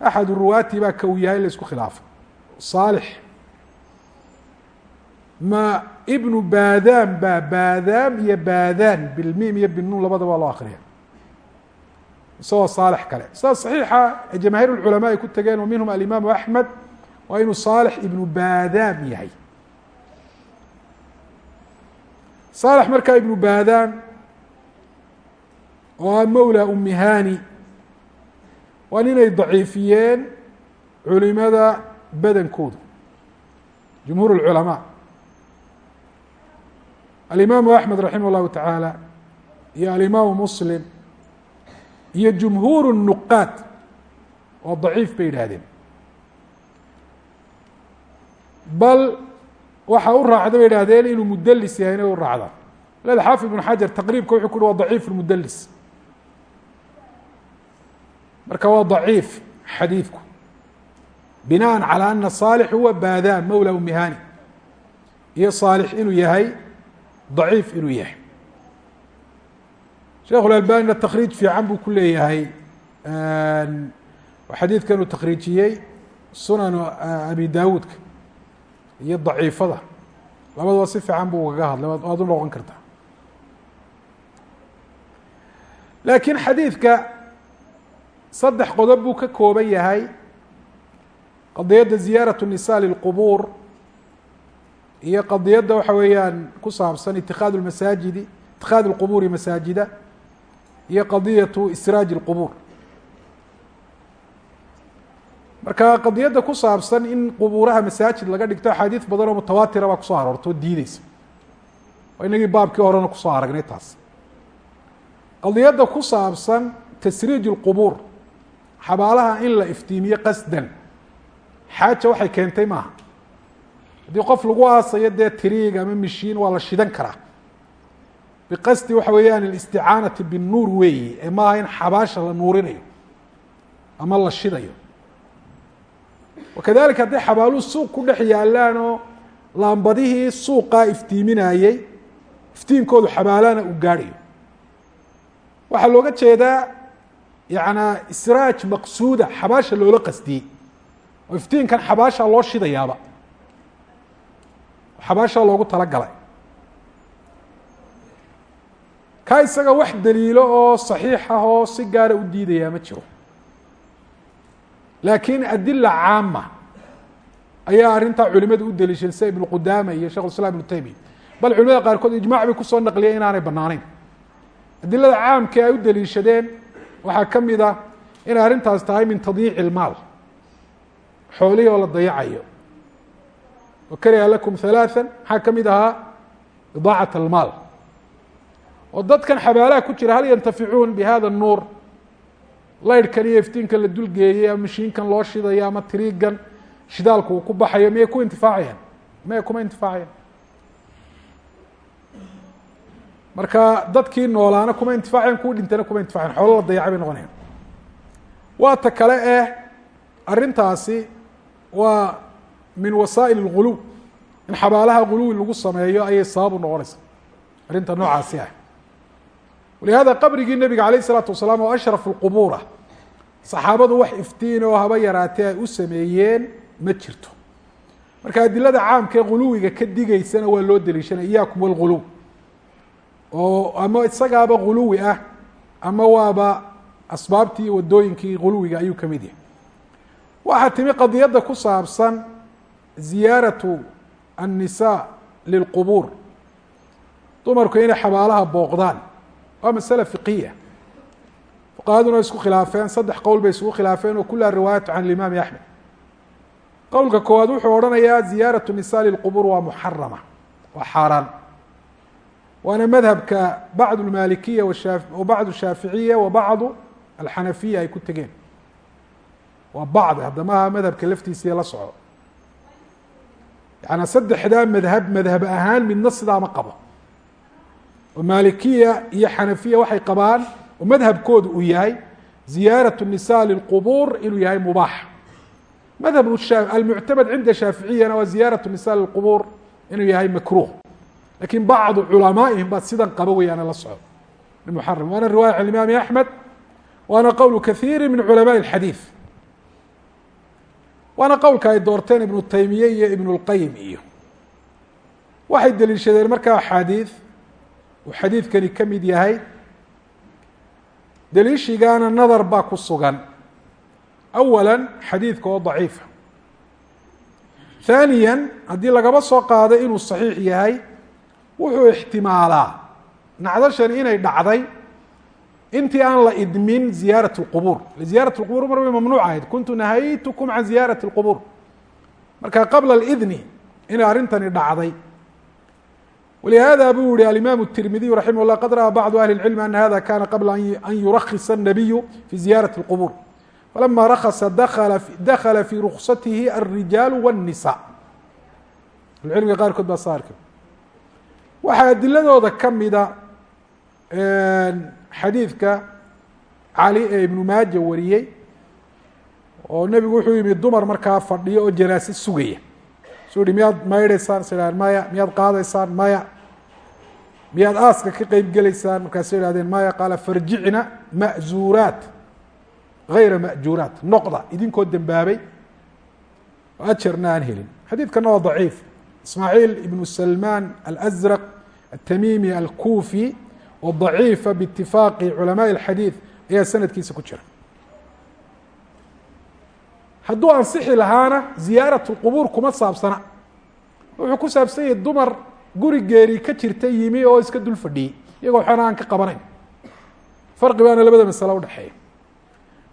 [SPEAKER 1] axadu ruwaati baa ka uu yahay la isku khilaafay saalix ma ibnu baadaan ba baadaam iyo baadaan bilmiim iyo binuun labadaba loo akriya isagoo saalix kale. Sidaa saxiixa jamaahiir اlculamaa ay ku tageen wa minhum alimaamu axmed waa inuu saalix ibnu baadaam yahay. Saalix markaa ibnu baadaam oo ah mawla umihani waa ninay daciifiyeen culimada badankoodu jumhuur اlculamaa alimaamu axmed raximah اllahu tacaala iyo alimaamu muslim iyo jumhuur الnuqaad oo daciif bay yidhaahdeen bal waxa u raacda bay idhahdeen inuu mudelis yahay inay u raacdaan lada xaafid ibn xajar taqriibka wuxuu ku uhi waa daciif mudelis marka waa daciif xadiidku binaan calى ana صaalix huwa baadaan mawla umihani iyo saalix inuu yahay daciif inuu yahay sheekh اlalbanina takriij fiican buu ku leeyahay xadiidkan uu takriijiyey sunanu abi dawuudka iyo daciifada labadaba si fiican buu ugaga hadlay waad u noqon kartaa laakiin xadiidka saddex qodob buu ka kooban yahay qadiyadda ziyaaraة الnisa lilqubuur iyo qadiyadda waxa weeyaan ku saabsan itikaad masaajidi itikaad اlqubuuri masaajida iyo qadiyatu israaji اlqubuur marka qadiyadda ku saabsan in qubuuraha masaajid laga dhigto axaadiis badan oo mutawaatira baa kusoo aroorta oo diideysa oo inagii baabkii horena kusoo aragnay taas qadiyadda ku saabsan tasriij اlqubuur xabaalaha in la iftiimiyo qasdan xaaja waxay keentay maaha haddii qof lagu aasayo dee tiriig ama mishiin waa la shidan karaa. Biqasdi waxa weeyaan alisticaanati binnuur weeyi ee maaha in xabaasha la nuurinayo ama la shidayo. Wakadalika hadday xabaaluhu suuq ku dhex yaalaan oo laambadihii suuqaa iftiiminayey iftiinkoodu xabaalana uu gaadhayo. Waxaa looga jeedaa yanaa israaj maqsuuda xabaasha loola qasdiyey oo iftiinkan xabaashaa loo shidayaaba xabaashaa loogu talagalay. Ka isaga wax daliilo oo saxiix ah oo si gaara u diidayaa ma jiro. Laakiin adila caama ayaa arrintaa culimadu u daliishan sida ibnu qudaama iyo shekh islam ibnu taymiya. Bal culimada qaarkood ijmac bay ku soo naqliyeen inaanay banaaneyn adilada caamka ay u daliishadeen waxaa ka mid ah inay arrintaas tahay min tadyiici ilmaal xoolihii oo la dayacayo wakariha lakum halaatha maxaa ka mid ahaa idaacat almaal. Oo dadkan xabaalaha ku jira hal yantaficuun bi hada nuur. Laydhkan iyo iftiinkan la dulgeeyey ama mashiinkan loo shidayo ama tiriigan shidaalku uu ku baxayo miyay ku intifaacayaan? Maya kuma intifaacayaan? Marka dadkii noolaana kuma intifaacayan kuwi dhintana kuma intifacayan xoolo la dayaca bay noqonayan waa ta kale eh arrintaasi waa min wasaa'il اlguluw in xabaalaha guluwi lagu sameeyo ayay sabab u noqonaysa arrinta noocaasi ah walihada qabrigii nebiga alayh الsalaatu wasalaam oo ashraf اlqubuura saxaabadu wax iftiin oo haba yaraatee ay u sameeyeen ma jirto marka adilada caamka ee guluwiga ka digeysana waa loo deliishanaya iyaakum wاlguluw oo ama isagaaba guluwi ah ama waaba asbaabtii iyo wadooyinkii guluwiga ayuu kamid yahay waxaa timi qadiyadda ku saabsan ziyaaratu الnisaa lilqubuur dumarku inay xabaalaha booqdaan waa masale fiqiya fuqahaduna isku khilaafeen saddex qowl bay isugu khilaafeen oo kulaha riwaayatu can imaami axmed qowlka koowaad wuxuu odhanayaa ziyaaraة الnisaa lilqubuur waa muxarama waa xaaraan waana madhabka bacd اlmalikiya wa bacd shaaficiya wa bacdu alxanafiya ay ku tegeen waa bacd haddamaha madhabka laftiisii la soco yaani saddexdaa madhab madhab ahaan midna sidaa ma qabo oo malikiya iyo xanafiya waxay qabaan oo madhabkoodu uu yahay ziyaaraة الnisa lilqubuur inuu yahay mubaax madhab almuctamad cinda shaaficiyana waa ziyaaraة الnisa lilqubuur inuu yahay makruh lakin bacdu culamaa'ihim baa sidan qaba weyaana la soco muxaram waana riwaya can imaami axmed waana qowl kahiiri min culamaءi اxadiiث waana qowlka ay doorteen ibnu taymiye iyo ibn اlqayim iyo. Waxay deliishadeen markaa axaadiiث uu xadiidkani ka mid yahay. Deliishigaana nadar baa ku sugan. Awala xadiidka oo daciifa. Haaniya haddii lagaba soo qaado inuu saxiix yahay wuxuu ixtimaalaa. Nacdashani inay dhacday intii aan la idmin ziyaarat اlqubuur ziyaarat اlqubuur mar bay mamnuuc ahayd kuntu nahaytukum can ziyaarat اlqubuur marka qabla اlidni inay arrintani dhacday walihada buu yihi alimaam الtirmidiyu raximah llah qad ra'a bacdu ahli اlcilmi ana hada kana qabla an yurakisa الnabiyu fi ziyaraة اlqubuur falama rakasa dakla fi ruksatihi alrijaalu wالnisa ahlucilmiga qaarkood baa sa arkay waxaa adiladooda kamida xadiidka cali ee ibnu maaja wariyey oo nebigu wuxuu yimi dumar markaa fadhiyo oo janaase sugaya. Suu yihi miyaad maydhaysaan is idhahdeen maya miyaad qaadaysaan maya miyaad aaska ka qeyb gelaysaan markaasay ihahdeen maya qaala farjicna ma'zuuraat gayra ma'juuraat noqda idinkoo dembaabay oo ajarna aan helin. Xadiidkana waa daciif. Ismaaciil ibnu salmaan alazraq atamimi alkufi oo daciifa biitifaaqi culamaai alxadiid ayaa sanadkiisa ku jira. Hadduu ansixi lahaana ziyaarat lqubuur kuma saabsana. Wuxuu ku saabsan yahay dumar guri geeri ka jirta yimi oo iska dul fadhiyey iyagoo waxaana aan ka qabanayn. Farqi baana labada masale udhexeeya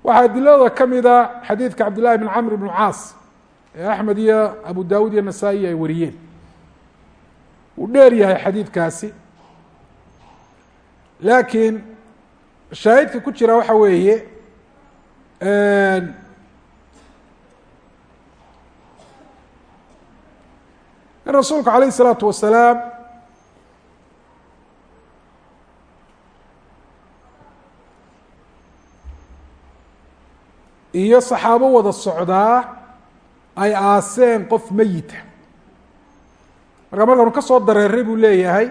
[SPEAKER 1] waxaa adiladooda kamida xadiidka cabdillahi bn camr bn caas ee axmed iyo abu dawud iyo nasaa-i ay wariyeen. Wuu dheer yahay xadiidkaasi laakiin shaahidka ku jira waxa weeye in rasuulku alayه الsalaatu wasalaam iyo saxaabo wada socdaa ay aaseen qof meyita marka markaanu ka soo dareeray buu leeyahay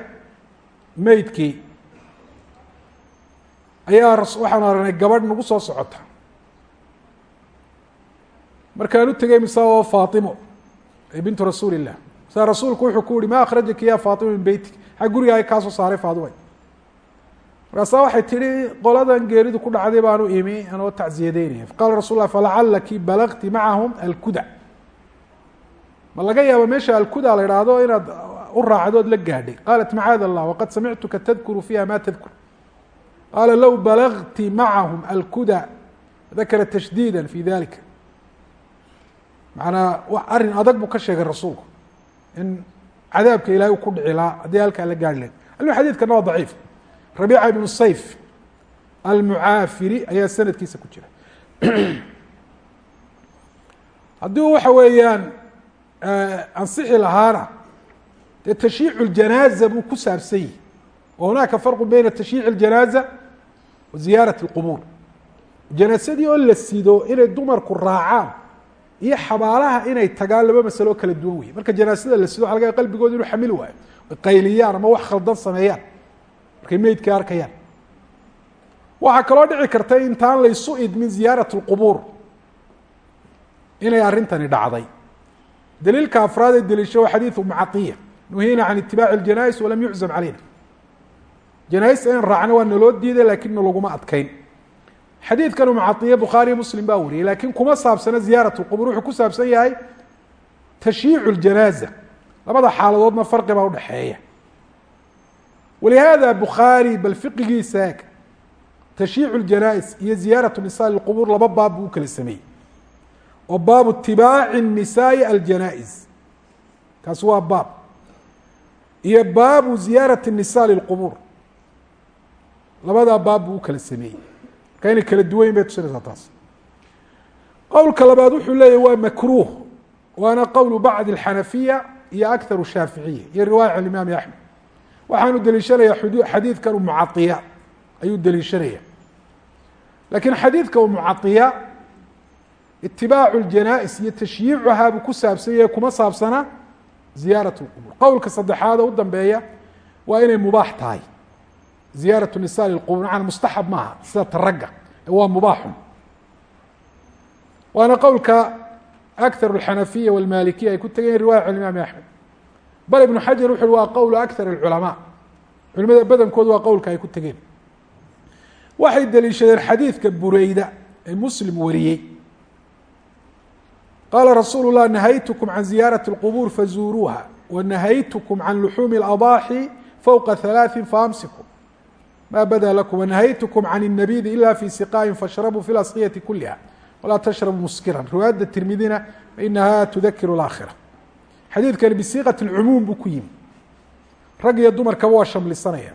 [SPEAKER 1] meydkii ayaa waxaanu aragnay gabadh nagu soo socota. Markaan u tegey mise oo faatimo ee bintu rasuuli الlah sa rasuulku wuxuu ku yihi ma akhrajaki ya faatima min beytik xag gurigaa kaa saaray faadimay markaasaa waxay tihi qoladan geeridu ku dhacday baanu imi anoo tacziyadeynaya faqala rasul lah falacalaki macahum alkuda. Ma laga yaabo meesha alkuda la idhaahdo inaad u raacdood la gaadhay. Qaalat macaad allah waqad samictuka tadkuru fiiha ma tadkur qaala low balagti macahum alkuda dakara tashdiida fi dalika macanaa arrin adag buu ka sheegay rasuulku. In cadaabka ilahay u ku dhici lahaa haddii halkaa la gaari lahayd. Almu xadidkana waa daciif rabiica ibnu sayf almucaafiri ayaa sanadkiisa ku jira. Haddii waxa weeyaan ansixi lahaana dee tashyiicu ljanaaza buu ku saabsan yihi wa hunaaka farqu beyna tashyiici اljanaaza wa ziyaarat اlqubuur janaasadii oo la sido inay dumarku raacaan iyo xabaalaha inay tagaan laba masalo oo kala duwan wey marka janaasada la sido waxa laga qalbigooda inuu xamili waayo ay qayliyaan ama wax khaldan sameeyaan markay meydkii arkayaan waxaa kaloo dhici karta intaan laysu idmin ziyaarat اlqubuur inay arrintani dhacday daliilka afraad ee deliisho waa xadiidu mucaiya nuhina can itibaaci اljanais walam yuczam calayna janaaiska in raacna waa naloo diiday laakiin nalaguma adkayn. Xadiidkan mucaiye bukhaariyo muslim baa wariyey laakiin kuma saabsana ziyaarat lqubur wuxuu ku saabsan yahay tashyiicu ljanaaza labada xaaladoodna farqi baa udhaxeeya walihaada bukhaari bal fiqigiisa eg tashyiicu ljanaais iyo ziyaarat nisaa lilqubuur laba baab buu u kala sameeyey. Oo baabu itibaaci nisaai aljanaa-is kaasi waa baab. Iyo baabu ziyaarati nisa lilqubuur labadaa baab buu u kala sameeyey. Marka inay kala duwan bay tusinaysaa taas. Qowlka labaad wuxuu leeyahy waa makruuh waana qowlu bacdi اxanafiya iyo akharu shaaficiya iyo riwaaya can axmed. Waxaanu deliishanayaa xadiidkan umucaiya ayuu deliishanaya lakiin xadiidka umucaiya itibaacu اjanaa-is iyo tashyiicuhaa buu ku saabsanyaya kuma saabsana ziyaarat qowlka saddexaad u dambeeya waa inay mubaax tahay ziyaaraة nisa lqubur maana mustaxab maaha sida taragga waa mubaaxun waana qowlka akar اxanafiya wاlmalikiya ay ku tegeen riwaya imaam axmed bal ibnu xajar wuxu waa qowl akar اculamaa culimada badankoodu waa qowlka ay ku tegeen waxay deliishadeen xadiidka bureyda ee muslim wariyey qaala rasuulu الlah nahaytkm can ziyaaraة الqbuur fazuuruuha wanahaytkm can luxuumi اأضاaxi fowqa ثalaaثi faamsiku ma bada lakum wanahaytkm can الnabidi ila fi siqaaءi fashrabuu fi اlasqiyati kuliha walaa tashrabuu muskiran riwaayadda tirmidina fainaha tudakir اlaakhira xadiidkani bisiiqaة اlcumuum buu ku yimi rag iyo dumarkaba waa shamlisanaya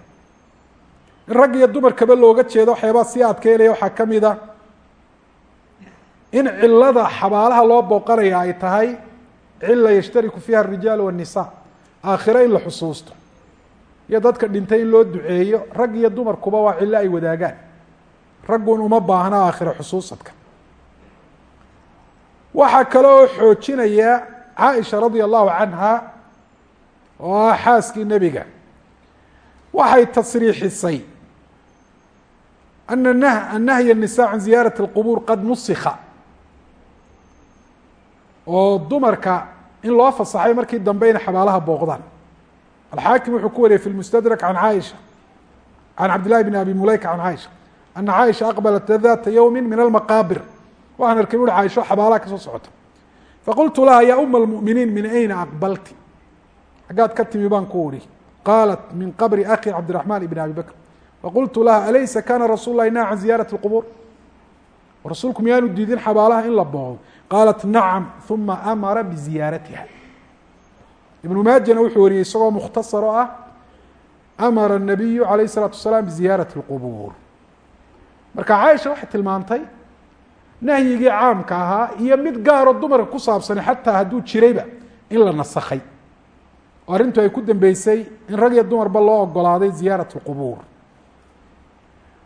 [SPEAKER 1] in rag iyo dumarkaba looga jeedo waxyaabaa sii adkeynaya waxaa ka mid a in cilada xabaalaha loo booqanaya ay tahay cila yashtariku fiiha الrijaal والnisa aakhiro in la xusuusto iyo dadka dhintay in loo duceeyo rag iyo dumarkuba waa cilo ay wadaagaan raggun uma baahna aakhiro xusuusadka waxaa kale oo xoojinaya caaisha radia allahu canha oo ah xaaskii nebiga waxay tasriixisay ana n annahya الnisa can ziyaaraة اlqubuur qad nusika oo dumarka in loo fasaxay markii dambe inay xabaalaha booqdaan alxaakim wuxuu ku wariyey fi lmustadrak can caaisha can cabd llahi bn abi mulayka can caaisha ana caaisha aqbalat data ywmi min almaqaabir waxaan arkay uri caaisho xabaalaha ka soo socota faqultu laha ya uma اlmuminiin min ayna aqbalti xaggaad ka timi baan ku uri qaalat min qabri akhi cabdiraxman ibn abi bakr faqultu laha alaysa kana rasul lah naha can ziyaarati اlqubuur rasuulku miyaanu diidin xabaalaha in la booqdo qaalat nacam uma amara biziyaaratiha ibnu maajana wuxuu wariyey isagoo mukhtasar oo ah amara الnabiyu alayh الsalaatu wasalaam biziyaarati اlqubuur marka caaisha waxay tilmaamtay nahyigii caamka ahaa iyo mid gaaroo dumarka ku saabsanay xataa hadduu jirayba in la nasakhay oo arrintu ay ku dambeysay in rag iyo dumarba loo ogolaaday ziyaaraة اlqubuur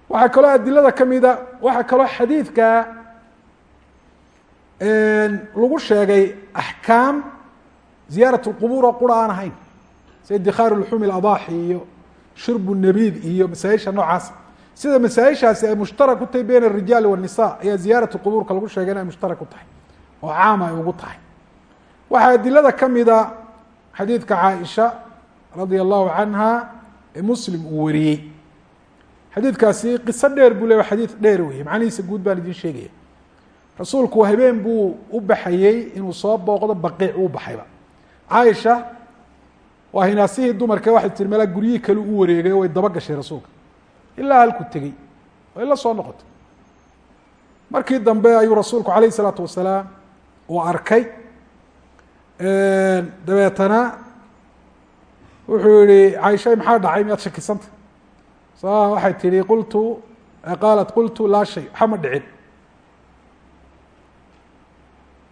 [SPEAKER 1] waxaa kaloo adilada ka mida waxaa kaloo xadiidka lagu sheegay axkaam ziyaaraة اlqubuur oo qura aan ahayn sida idikaaru luxuumi اladaaxi iyo shirbu nabiid iyo masaaisha noocaas sida masaaishaasi ay mushtarak u tahay beyn الrijaali والnisa ayaa ziyaaraة qubuurka lagu sheegay in ay mushtarak u tahay oo caama ay ugu tahay waxaa adilada ka mida xadiidka caaisha radia allahu canha ee muslim uu wariyey xadiidkaasi qiso dheer buu le xadiid dheer wey macnihiisa guud baan idin sheegaya rasuulku habeen buu u baxayey inuu soo booqdo baqiic uu baxayba caaisha waa hinaasihii dumarka waxay tiri mala guryihii kale u wareegay way daba gashay rasuulka. Ilaa halku tegey way la soo noqotay. Markii dambe ayuu rasuulku alayh الsalaatu wasalaam uu arkay dabeetana wuxuu yihi caaisha maxaa dhacay? Miyaad shakisanta sa waxay tihi qultu qaalat qultu laa shay waxa ma dhicin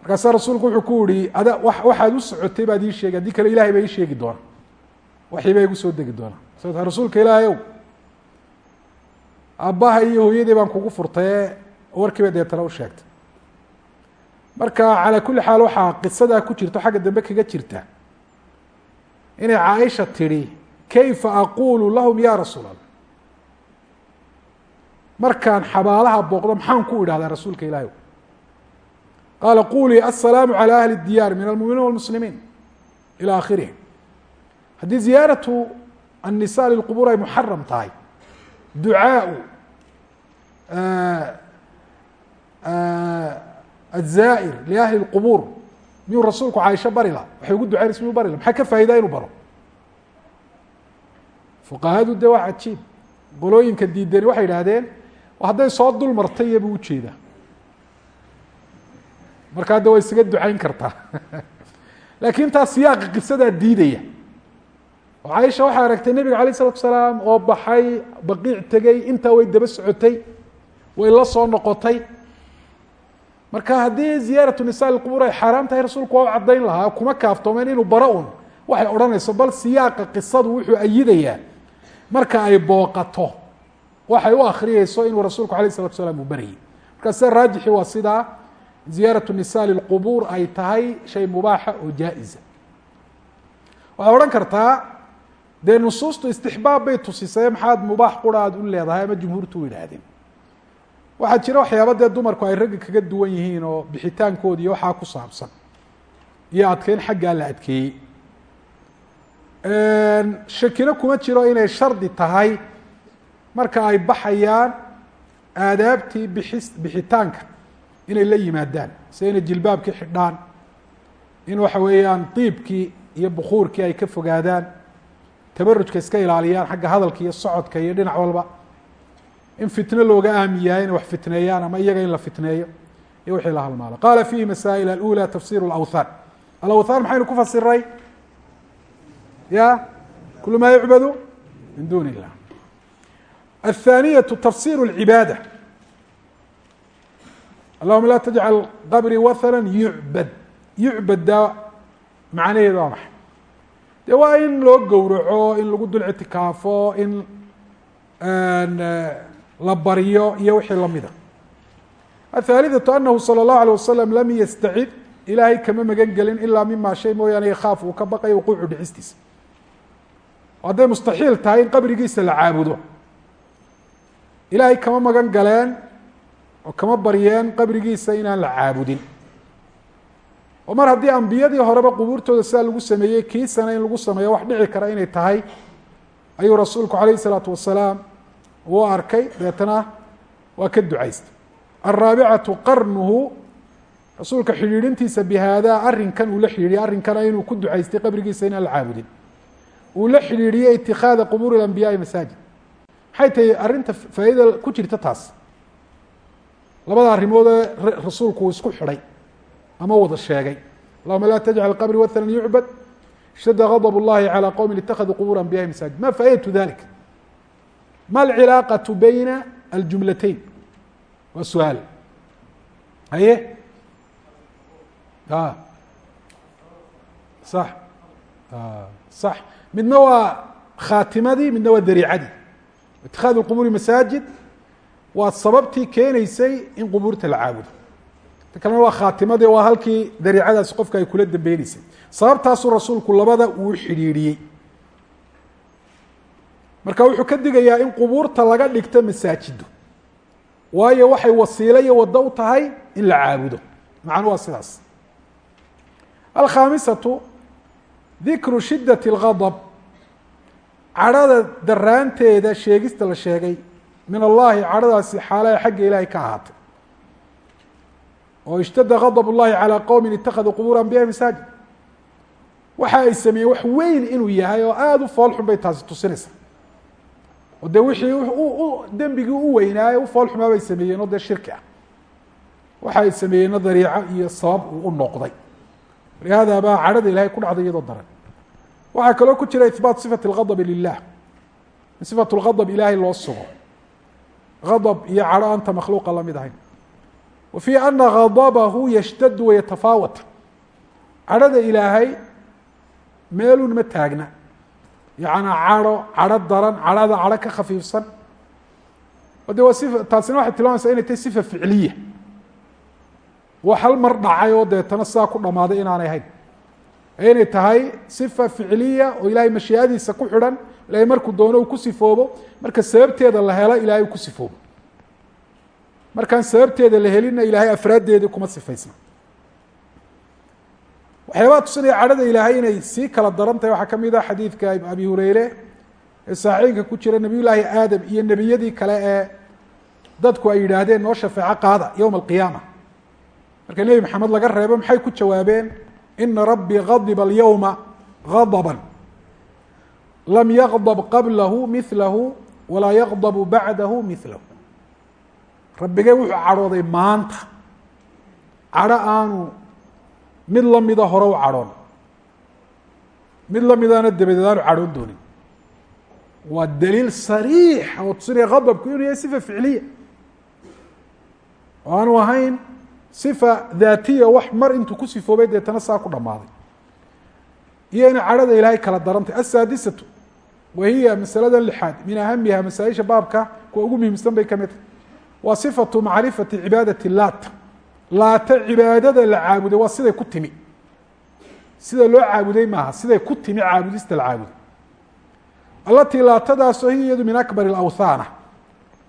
[SPEAKER 1] markaasaa rasuulku wuxuu ku yihi ada waxaad u socotay baad ii sheegi haddii kale ilahay baa ii sheegi doona. Waxii baa igu soo degi doona. Sa rasuulka ilaahay ow aabbaha iyo hooyadii baan kugu furtaye warkiiba deetana u sheegtay. Marka calaa kuli xaal waxaa qisadaa ku jirta xagga dambe kaga jirta inay caaisha tidhi kayfa aqulu lahum ya rasuul allah markaan xabaalaha booqdo maxaan ku idhahdaa rasuulka ilahi qaala qulii aلsalaamu calى ahli الdiyaar min almuminiin wاlmuslimiin ilى akhirih haddii ziyaaratu الnisa lilqubuur ay muxaram tahay ducaau الzaa'ir liahli الqubuur miyuu rasuulku caaisho bari la waxay ugu ducaynaysa miyuu bari la maxaa ka faa'idaa inuu baro fuqahadu de waa cajiib qolooyinka diidani waxay idhahdeen hadday soo dul martay iyo buu ujeedaa markaa de waa isaga ducayn kartaa. Laakiin taa siyaaqi qisadaa diidaya. Oo caaisha waxay aragtay nebiga alay isalatu salaam oo baxay baqiic tegey intaa way daba socotay way la soo noqotay. Marka haddii ziyaaratu nisa lqubur ay xaaraam tahay rasuulku waa u caddayn lahaa kuma kaaftoomeen inuu bara un waxay odhanayso bal siyaaqa qisadu wuxuu ayidayaa. Marka ay booqato waxay u akriyeyso inuu rasuulku alayh isalatu salaam uu barayay markaa sida raajixi waa sidaa ziyaaraةu nisa lilqubuur ay tahay shay mubaaxa oo jaa-isa waxaad odhan kartaa dee nusuustu istixbaab bay tusisay maxaad mubaax qura aad u leedahay ama jumhuurtu u yidhaahdeen waxaa jira waxyaaba dee dumarku ay ragga kaga duwan yihiin oo bixitaankoodi iyo waxaa ku saabsan iyo adkeyn xaggaa la adkeeyey shakino kuma jiro inay shardi tahay marka ay baxayaan aadaabtii bixis bixitaanka inay la yimaadaan sida inay jilbaabkii xidhaan in waxa weeyaan diibkii iyo bukuurkii ay ka fogaadaan tabarujka iska ilaaliyaan xagga hadalka iyo socodka iyo dhinac walba in fitno looga aami yahay inay wax fitneeyaan ama iyaga in la fitneeyo iyo wixii la halmaalo qaala fiihi masaa'il alأulى tafsir اlawthan alawthan maxaynu ku fasiray ya kul ma yucbadu min duni illah الثانية تفsير العباadة اللهma lا تجعل qبري wثنا يعbd يعbd da macnaheedu waa maxay de waa in loo gowraco in lagu dul اعtikaafo in la baryo iyo wixii lamida الثالثة أنه صلى الله عليه وسلم lm ystacid ilaahay kama magan gelin ilaa mima shay mooyaane yakاaf uu ka baqayo وquucu dhicistiisa hadday mustaxiil tahay in qabrigiisa la caabudo ilaahay kama magan galeen oo kama baryeen qabrigiisa inaan la caabudin. Oo mar haddii ambiyadii horeba qubuurtooda sidaa lagu sameeyey kiisana in lagu sameeyo wax dhici kara inay tahay ayuu rasuulku calayh isalaatu wasalaam uu arkay. Deetana waa ka ducaystay alraabicatu qarnuhu rasuulka xidhiidhintiisa bihaadaa arrinkan uu la xidhiidhiyey arrinkana inuu ku ducaystay qabrigiisa inaan la caabudin. Uu la xidhiidhiyey itikaada qubuuri اlambiyaai masaajid. Maxay tahay arrinta faa'iida ku jirta taas labada arrimoodee rasuulku uu isku xidhay ama wada sheegay allahuma laa tajcal qabri wathana yucbad shada gadb اllahi calى qowmi itakaduu qubur anbiyahi masaajid ma faa'idatu dalik ma alcilaaqaةu bayna aljumlatayn waa su-aal haye a sax sax midna waa khaatimadii midna waa dariicadii itikaad اqubuuri masaajid waa sababtii keeneysay in qubuurta la caabudo. Ta kalena waa khaatimadii waa halkii dariicadaasi qofka ay kula dambeyneysa sababtaasuu rasuulku labada uu xidhiidhiyey. Marka wuxuu ka digayaa in qubuurta laga dhigto masaajido. Waayo waxay wasiilo iyo waddo u tahay in la caabudo. Macnu waa sidaas. Alkhaamisatu dikru shidaة اlgadb cadhada daraanteeda sheegista la sheegay min allahi cadhadaasi xaalaha xagga ilaahay ka ahaatay oo ishtada gadb اllahi calى qowmi itakaduu qubur anbiyahi masaajid waxa ay sameeyeen wax weyn inuu yahay oo aada u fool xun bay taasi tusinaysa oo dee wixii dembigii u weynaaye u fool xumaa bay sameeyeen oo dee shirki ah waxa ay sameeyeenna dariico iyo sabab uu u noqday lihaada baa cadhada ilahay ku dhacday iyadoo daran waxaa kaloo ku jira ihbaat sifat اlgadb lilah in sifat اlgadb ilaahay loo sugo gadb iyo cadho anta makhluuqa la mid ahayn. Wa fii ana gadbahu yashtadu wayatafaawat cadhada ilaahay meelun ma taagna. Yacnaa cadho cadho daran cadhada cadho ka khafiifsan. De waa si taasina waxay tilmaamaysaa inay tahay sifa ficliya. Wax hal mar dhacay oo deetana sidaa ku dhamaaday inaanay ahayn. Inay tahay sifa ficliya oo ilaahay mashiiadiisa ku xidhan ilahay markuu doono uu ku sifoobo marka sababteeda la helo ilahay uu ku sifoobo. Markaan sababteeda la helinna ilaahay afraaddeedii kuma sifaysna. Waxyaabaha tusinaya cadhada ilaahay inay sii kala daran tahay. Waxaa ka mid ah xadiidka abi hureyre ee saaxiinka ku jira nabiy llaahi aadam iyo nebiyadii kale ee dadku ay yidhaahdeen noo shafeeco qaada yowma alqiyaama. Marka nebi maxamed laga reebo maxay ku jawaabeen? Ina rabbii gadiba alyowma gadba lam yaqdb qablahu milahu walaa yaqdabu bacdahu milahu rabbigay wuxuu cadhooday maanta. Cadho aanu mid lamida hore u cadhoon. Mid lamidana dabadeed aanu cadhoon doonin. Waa daliil sariixa oo tusinaya gadabku inuu yahay sifa ficliya. Oo aanu ahayn sifa daatiya wax mar intuu ku sifoobay deetana saa ku dhammaaday. Iyo inay cadhada ilaahay kala darantay. Asaadisatu wa hiya masalada lixaad min ahamiha masaaisha baabka kuwa ugu muhiimsan bay kamid tahay waa sifatu macrifati cibaadati laata laata cibaadada la caabuday waa siday ku timi sida loo caabuday maaha siday ku timi caabudista la caabuday alatii laatadaasoo hiya iyadu min akbar اlawthaana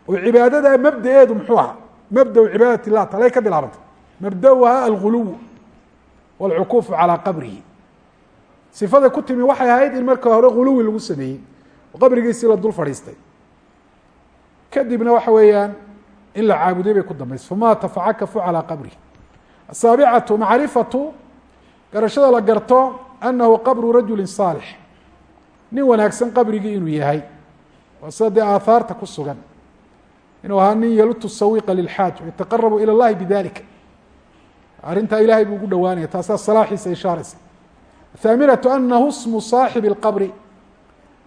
[SPEAKER 1] oo cibaadada mabdaeedu muxuu ahaa mabdau cibaadati lat alay ka bilaabantay mabdauha alguluw wاlcukuufu calىa qabrihi sifada ku timi waxay ahayd in marka hore guluwi lagu sameeyey oo qabrigiisii la dul fadhiistay kadibna waxa weeyaan in la caabuday bay ku dambaysa famaata facakafu calىa qabrihi asaabicatu macrifatu garashada la garto anahu qabru rajuli saalix nin wanaagsan qabrigii inuu yahay waa sida dee aathaarta ku sugan inuu ahaa nin yalutu sawiqa lilxaaj yataqarabu ilى اllahi bidalika arrintaa ilahay buu ugu dhowaanaya taasaa salaaxiisa ishaaraysa athaaminatu anahu smu saaxibi اlqabri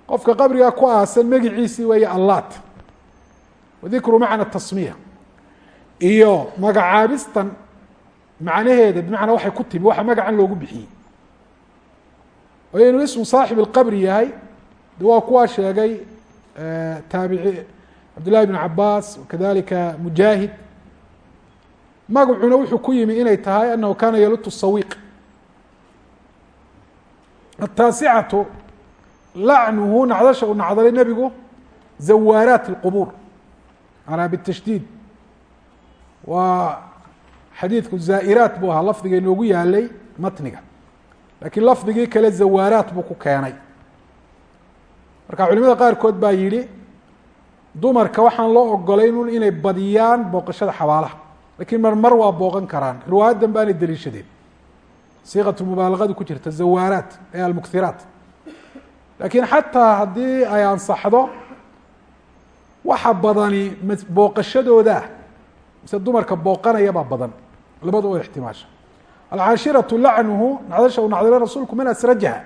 [SPEAKER 1] qofka qabrigaa ku aasan magiciisii weeye allaat wadikru macna tasmiya. Iyo magacaabistan macnaheeda bimacnaa waxay ku timi waxa magacan loogu bixiyey. Oo inuu ismu saaxib اlqabri yahay de waa kuwaa sheegay taabici cabdullahi bn cabaas wakadalika mujaahid. Magacuna wuxuu ku yimi inay tahay anahu kana yalutu sawiq ataasicatu lacnuhu nacdasha uu nacdalay nebigu zawaaraat اlqubuur manaa bitashdiid. Waa xadiidku zaa'iraat buu ahaa lafdiga inoogu yaalay matniga. Lakiin lafdigii kale zawaaraat buu ku keenay. Marka culimada qaarkood baa yihi dumarka waxaan loo ogolayn inay badiyaan booqashada xabaalaha lakiin marmar waa booqan karaan. Riwaayadan baanay daliishadeen siiqatu mubaalagadu ku jirta zawaaraat ee laakiin xataa haddii ay ansaxdo waxa badani booqashadooda mise dumarka booqanaya baa badan labada oo ixtimaasha alcaashiraةu lacnuhu nacdasha uu nacdalay rasuulku min asrajaha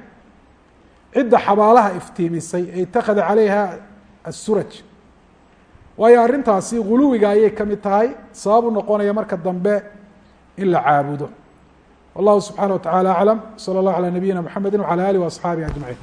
[SPEAKER 1] cidda xabaalaha iftiimisay ee itakada calayha asuraj waayo arrintaasi guluwiga ayay ka mid tahay sabab u noqonaya marka dambe in la caabudo wallahu subxanaه wa taعalى aclam slى اllah alى nabiyina mxamedi wعalى alih وaصxaabihi aجmaعin